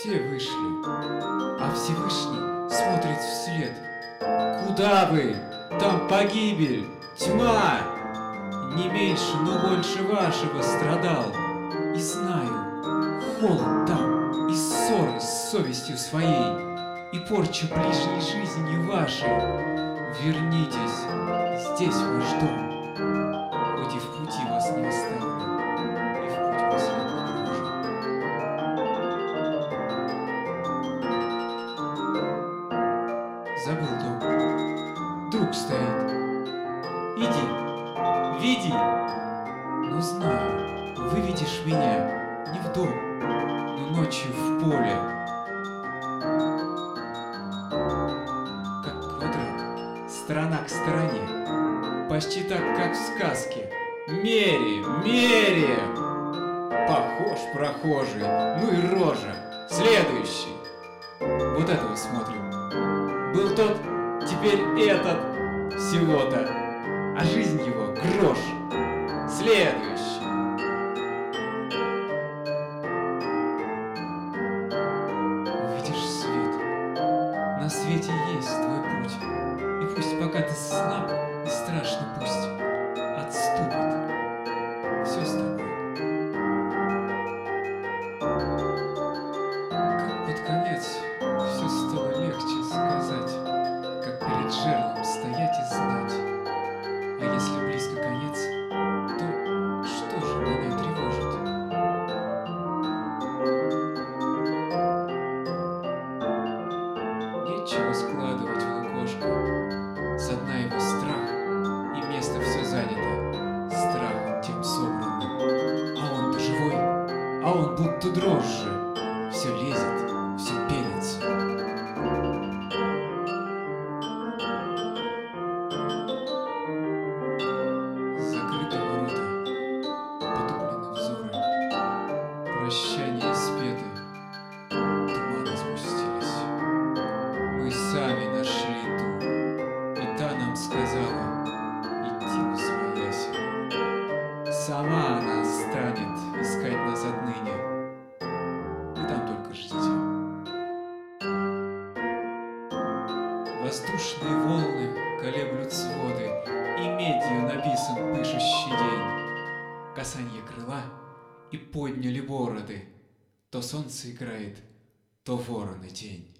Все вышли, а Всевышний смотрит вслед. Куда вы? Там погибель, тьма! Не меньше, но больше вашего страдал. И знаю, холод там, и ссоры с совестью своей, и порча ближней жизни вашей. Вернитесь, здесь ваш дом. Забыл дом. Друг стоит. Иди, види. Но знаю, выведешь меня не в дом, но ночью в поле. Как квадрат, сторона к стороне. Почти так, как в сказке. Мере, мере! Похож прохожий, ну и рожа. Следующий. Вот этого смотрим. Был тот, теперь этот всего-то. А жизнь его грош. Следующий. Свете есть твой путь. И пусть пока ты слаб Нечего складывать в лукошко. Со дна его страх, и место все занято. Страх тем собранным. А он-то живой, а он будто дрожжи. Все лезет, сказала идти в своясь. Сама она станет искать нас отныне. Вы там только ждите. Воздушные волны колеблют своды, И медью написан пышущий день. Касанье крыла, и подняли бороды, То солнце играет, то ворон и тень.